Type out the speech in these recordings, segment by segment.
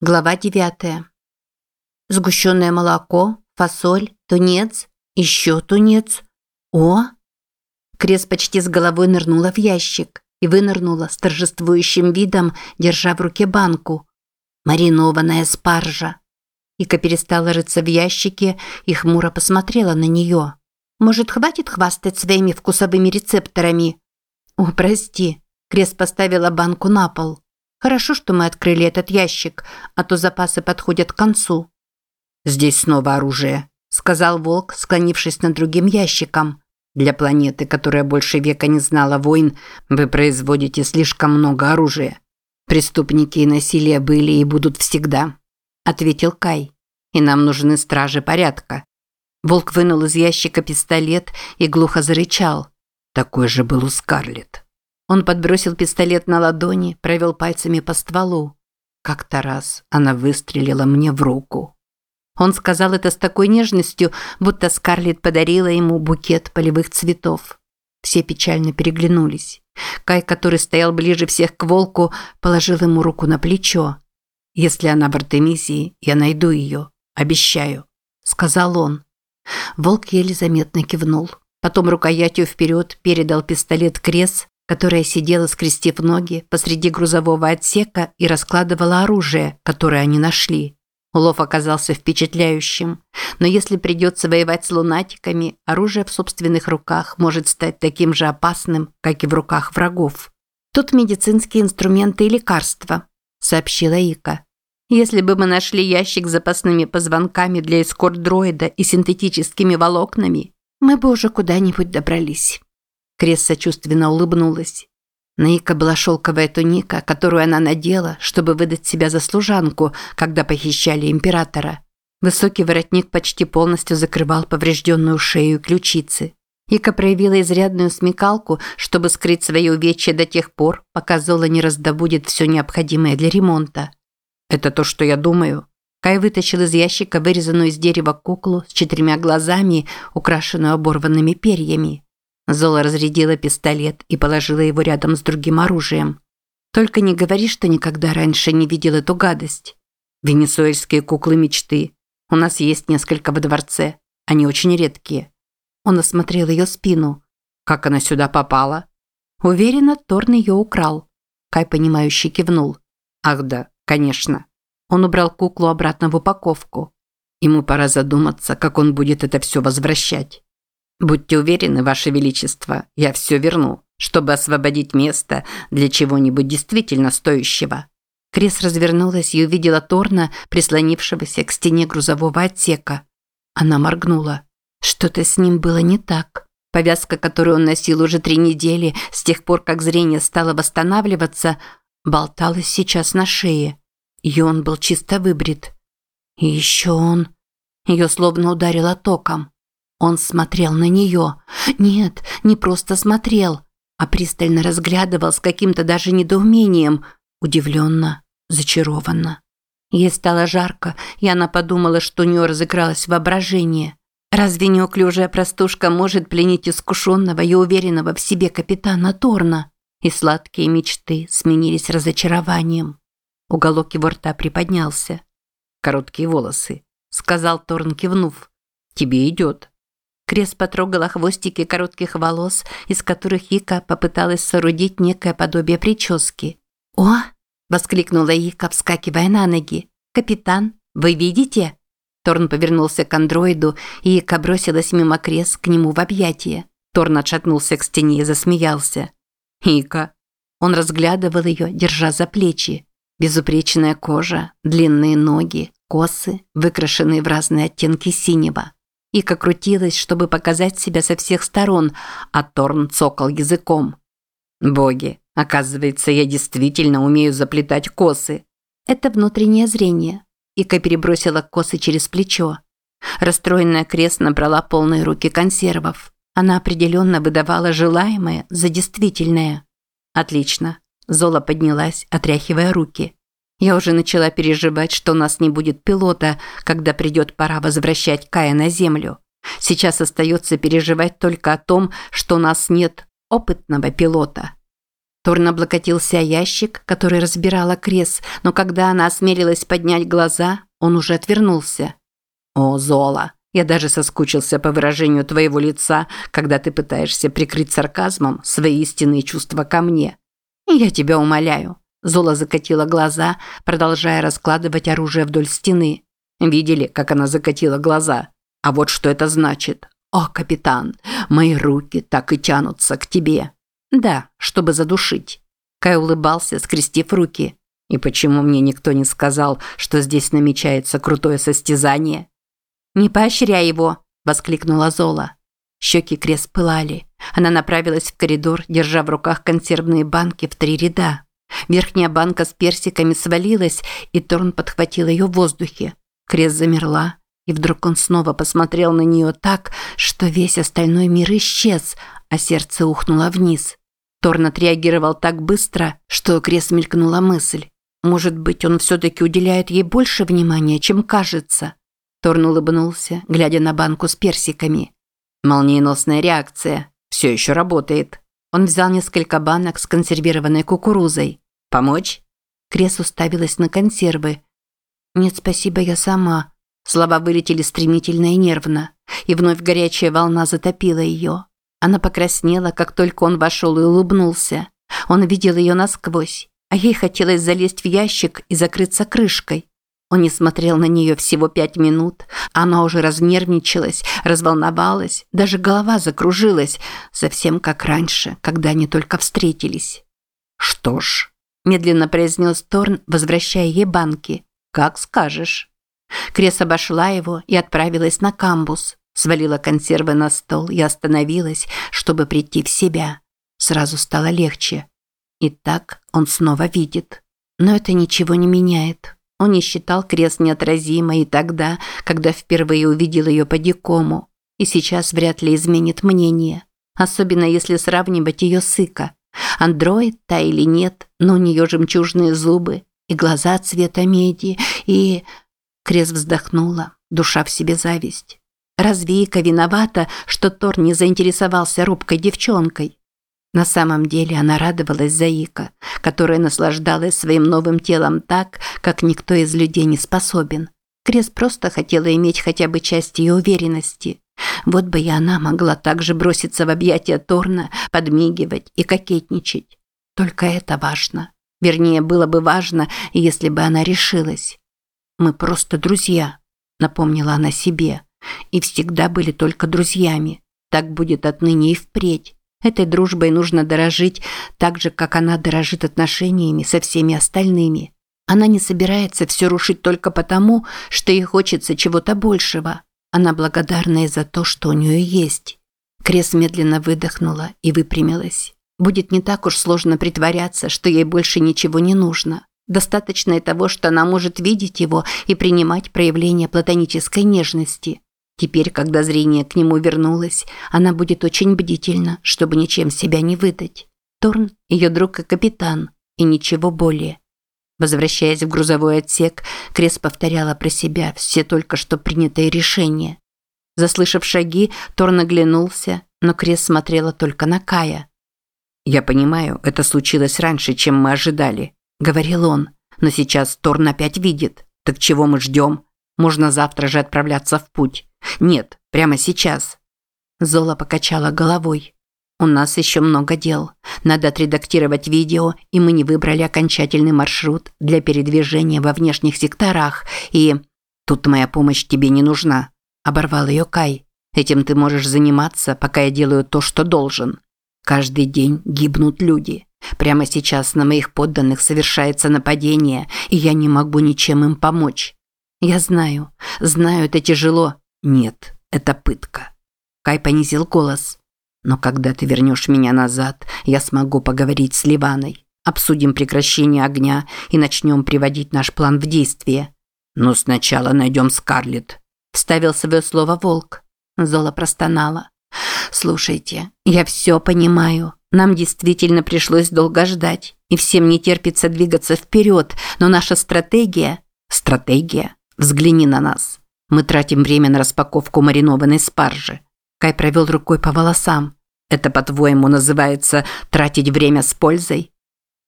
Глава 9. Сгущенное молоко, фасоль, тунец, еще тунец. О! Крес почти с головой нырнула в ящик и вынырнула с торжествующим видом, держа в руке банку. Маринованная спаржа. Ика перестала рыться в ящике и хмуро посмотрела на нее. «Может, хватит хвастать своими вкусовыми рецепторами?» «О, прости». Крес поставила банку на пол. Хорошо, что мы открыли этот ящик, а то запасы подходят к концу. Здесь снова оружие, сказал Волк, склонившись над другим ящиком. Для планеты, которая больше века не знала войн, вы производите слишком много оружия. Преступники и насилие были и будут всегда, ответил Кай. И нам нужны стражи порядка. Волк вынул из ящика пистолет и глухо зарычал. Такой же был у Скарлетт. Он подбросил пистолет на ладони, провел пальцами по стволу. Как-то раз она выстрелила мне в руку. Он сказал это с такой нежностью, будто Скарлетт подарила ему букет полевых цветов. Все печально переглянулись. Кай, который стоял ближе всех к волку, положил ему руку на плечо. «Если она в Артемизии, я найду ее. Обещаю», – сказал он. Волк еле заметно кивнул. Потом рукоятью вперед передал пистолет Крес, которая сидела, скрестив ноги, посреди грузового отсека и раскладывала оружие, которое они нашли. Улов оказался впечатляющим, но если придется воевать с лунатиками, оружие в собственных руках может стать таким же опасным, как и в руках врагов. «Тут медицинские инструменты и лекарства», – сообщила Ика. «Если бы мы нашли ящик с запасными позвонками для эскорт-дроида и синтетическими волокнами, мы бы уже куда-нибудь добрались». Крес сочувственно улыбнулась. На Ика была шелковая туника, которую она надела, чтобы выдать себя за служанку, когда похищали императора. Высокий воротник почти полностью закрывал поврежденную шею и ключицы. Ика проявила изрядную смекалку, чтобы скрыть свои увечья до тех пор, пока Зола не раздобудет все необходимое для ремонта. «Это то, что я думаю». Кай вытащил из ящика вырезанную из дерева куклу с четырьмя глазами, украшенную оборванными перьями. Зола разрядила пистолет и положила его рядом с другим оружием. Только не говори, что никогда раньше не видел эту гадость. Венесуэльские куклы мечты. У нас есть несколько во дворце. Они очень редкие. Он осмотрел ее спину. Как она сюда попала? Уверенно, Торн ее украл. Кай, понимающе кивнул. Ах да, конечно. Он убрал куклу обратно в упаковку. Ему пора задуматься, как он будет это все возвращать. «Будьте уверены, Ваше Величество, я все верну, чтобы освободить место для чего-нибудь действительно стоящего». Крис развернулась и увидела Торна, прислонившегося к стене грузового отсека. Она моргнула. Что-то с ним было не так. Повязка, которую он носил уже три недели, с тех пор, как зрение стало восстанавливаться, болталась сейчас на шее. И он был чисто выбрит. И еще он... Ее словно ударило током. Он смотрел на нее. Нет, не просто смотрел, а пристально разглядывал с каким-то даже недоумением, удивленно, зачарованно. Ей стало жарко, и она подумала, что у нее разыгралось воображение. Разве неуклюжая простушка может пленить искушенного и уверенного в себе капитана Торна? И сладкие мечты сменились разочарованием. Уголок его рта приподнялся. «Короткие волосы», – сказал Торн, кивнув. «Тебе идет». Крес потрогала хвостики коротких волос, из которых Ика попыталась соорудить некое подобие прически. «О!» – воскликнула Ика, вскакивая на ноги. «Капитан, вы видите?» Торн повернулся к андроиду, и Ика бросилась мимо Крес к нему в объятия. Торн отшатнулся к стене и засмеялся. «Ика!» Он разглядывал ее, держа за плечи. Безупречная кожа, длинные ноги, косы, выкрашенные в разные оттенки синего – Ика крутилась, чтобы показать себя со всех сторон, а Торн цокал языком. «Боги, оказывается, я действительно умею заплетать косы». Это внутреннее зрение. Ика перебросила косы через плечо. Расстроенная крест набрала полные руки консервов. Она определенно выдавала желаемое за действительное. «Отлично». Зола поднялась, отряхивая руки. Я уже начала переживать, что у нас не будет пилота, когда придет пора возвращать Кая на Землю. Сейчас остается переживать только о том, что у нас нет опытного пилота. Торн облокотился о ящик, который разбирала Крес, но когда она осмелилась поднять глаза, он уже отвернулся. «О, Зола, я даже соскучился по выражению твоего лица, когда ты пытаешься прикрыть сарказмом свои истинные чувства ко мне. Я тебя умоляю». Зола закатила глаза, продолжая раскладывать оружие вдоль стены. Видели, как она закатила глаза? А вот что это значит. «О, капитан, мои руки так и тянутся к тебе». «Да, чтобы задушить». Кай улыбался, скрестив руки. «И почему мне никто не сказал, что здесь намечается крутое состязание?» «Не поощряй его!» – воскликнула Зола. Щеки Крес пылали. Она направилась в коридор, держа в руках консервные банки в три ряда. Верхняя банка с персиками свалилась, и Торн подхватил ее в воздухе. Крес замерла, и вдруг он снова посмотрел на нее так, что весь остальной мир исчез, а сердце ухнуло вниз. Торн отреагировал так быстро, что Крес мелькнула мысль. Может быть, он все-таки уделяет ей больше внимания, чем кажется. Торн улыбнулся, глядя на банку с персиками. Молниеносная реакция. Все еще работает. Он взял несколько банок с консервированной кукурузой. «Помочь?» Крес уставилась на консервы. «Нет, спасибо, я сама». Слова вылетели стремительно и нервно, и вновь горячая волна затопила ее. Она покраснела, как только он вошел и улыбнулся. Он видел ее насквозь, а ей хотелось залезть в ящик и закрыться крышкой. Он не смотрел на нее всего пять минут. Она уже разнервничалась, разволновалась, даже голова закружилась, совсем как раньше, когда они только встретились. «Что ж», – медленно произнес Торн, возвращая ей банки, – «как скажешь». Крес обошла его и отправилась на камбус, свалила консервы на стол и остановилась, чтобы прийти в себя. Сразу стало легче. И так он снова видит. Но это ничего не меняет. Он не считал крест неотразимой и тогда, когда впервые увидел ее по дикому, и сейчас вряд ли изменит мнение, особенно если сравнивать ее с Ика. Андроид та или нет, но у нее жемчужные зубы и глаза цвета меди, и... Крест вздохнула, душа в себе зависть. Разве Ика виновата, что Тор не заинтересовался робкой девчонкой? На самом деле она радовалась за Ика, которая наслаждалась своим новым телом так, как никто из людей не способен. Крес просто хотела иметь хотя бы часть ее уверенности. Вот бы и она могла также броситься в объятия Торна, подмигивать и кокетничать. Только это важно. Вернее, было бы важно, если бы она решилась. «Мы просто друзья», – напомнила она себе. «И всегда были только друзьями. Так будет отныне и впредь. Этой дружбой нужно дорожить так же, как она дорожит отношениями со всеми остальными. Она не собирается все рушить только потому, что ей хочется чего-то большего. Она благодарна и за то, что у нее есть. Крес медленно выдохнула и выпрямилась. Будет не так уж сложно притворяться, что ей больше ничего не нужно. Достаточно и того, что она может видеть его и принимать проявления платонической нежности. Теперь, когда зрение к нему вернулось, она будет очень бдительна, чтобы ничем себя не выдать. Торн – ее друг и капитан, и ничего более. Возвращаясь в грузовой отсек, Крес повторяла про себя все только что принятые решения. Заслышав шаги, Торн оглянулся, но Крес смотрела только на Кая. «Я понимаю, это случилось раньше, чем мы ожидали», – говорил он. «Но сейчас Торн опять видит. Так чего мы ждем? Можно завтра же отправляться в путь». Нет, прямо сейчас. Зола покачала головой. У нас еще много дел. Надо отредактировать видео, и мы не выбрали окончательный маршрут для передвижения во внешних секторах. И тут моя помощь тебе не нужна, оборвал ее Кай. Этим ты можешь заниматься, пока я делаю то, что должен. Каждый день гибнут люди. Прямо сейчас на моих подданных совершается нападение, и я не могу ничем им помочь. Я знаю, знаю, это тяжело, нет, это пытка. Кай понизил голос. Но когда ты вернешь меня назад, я смогу поговорить с Ливаной. Обсудим прекращение огня и начнем приводить наш план в действие. Но сначала найдем Скарлетт. Вставил свое слово волк. Зола простонала. Слушайте, я все понимаю. Нам действительно пришлось долго ждать, и всем не терпится двигаться вперед, но наша стратегия... Стратегия? Взгляни на нас. Мы тратим время на распаковку маринованной спаржи. Кай провел рукой по волосам. Это, по-твоему, называется тратить время с пользой?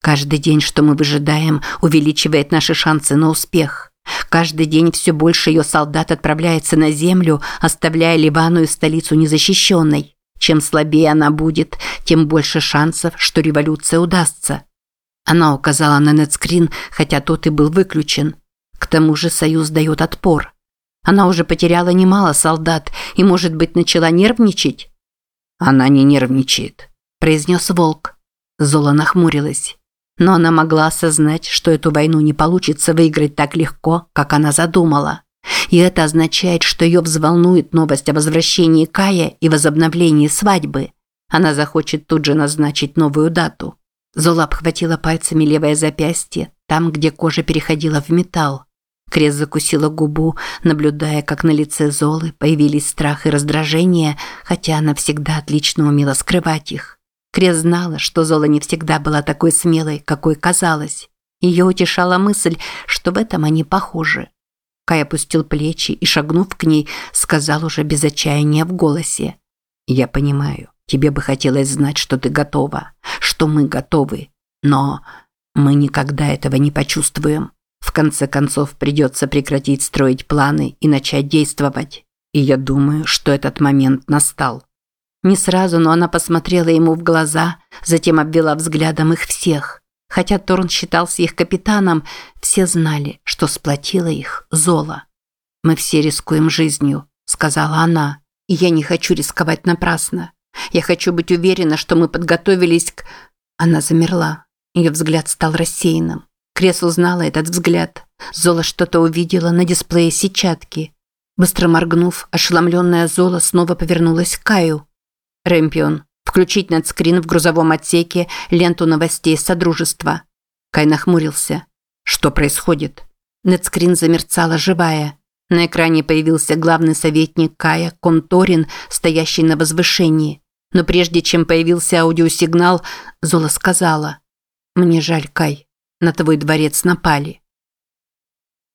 Каждый день, что мы выжидаем, увеличивает наши шансы на успех. Каждый день все больше ее солдат отправляется на землю, оставляя Ливану и столицу незащищенной. Чем слабее она будет, тем больше шансов, что революция удастся. Она указала на нетскрин, хотя тот и был выключен. К тому же Союз дает отпор. Она уже потеряла немало солдат и, может быть, начала нервничать? Она не нервничает, произнес Волк. Зола нахмурилась. Но она могла осознать, что эту войну не получится выиграть так легко, как она задумала. И это означает, что ее взволнует новость о возвращении Кая и возобновлении свадьбы. Она захочет тут же назначить новую дату. Зола обхватила пальцами левое запястье, там, где кожа переходила в металл. Крес закусила губу, наблюдая, как на лице Золы появились страх и раздражение, хотя она всегда отлично умела скрывать их. Крес знала, что Зола не всегда была такой смелой, какой казалась. Ее утешала мысль, что в этом они похожи. Кай опустил плечи и, шагнув к ней, сказал уже без отчаяния в голосе. «Я понимаю, тебе бы хотелось знать, что ты готова, что мы готовы, но мы никогда этого не почувствуем. В конце концов, придется прекратить строить планы и начать действовать. И я думаю, что этот момент настал». Не сразу, но она посмотрела ему в глаза, затем обвела взглядом их всех. Хотя Торн считался их капитаном, все знали, что сплотило их Зола. «Мы все рискуем жизнью», – сказала она. «И я не хочу рисковать напрасно. Я хочу быть уверена, что мы подготовились к...» Она замерла. Ее взгляд стал рассеянным. Крес узнала этот взгляд. Зола что-то увидела на дисплее сетчатки. Быстро моргнув, ошеломленная Зола снова повернулась к Каю. «Рэмпион, Включить надскрин в грузовом отсеке ленту новостей Содружества. Кай нахмурился. Что происходит? Нетскрин замерцала живая. На экране появился главный советник Кая, Конторин, стоящий на возвышении. Но прежде чем появился аудиосигнал, Зола сказала. «Мне жаль, Кай. На твой дворец напали».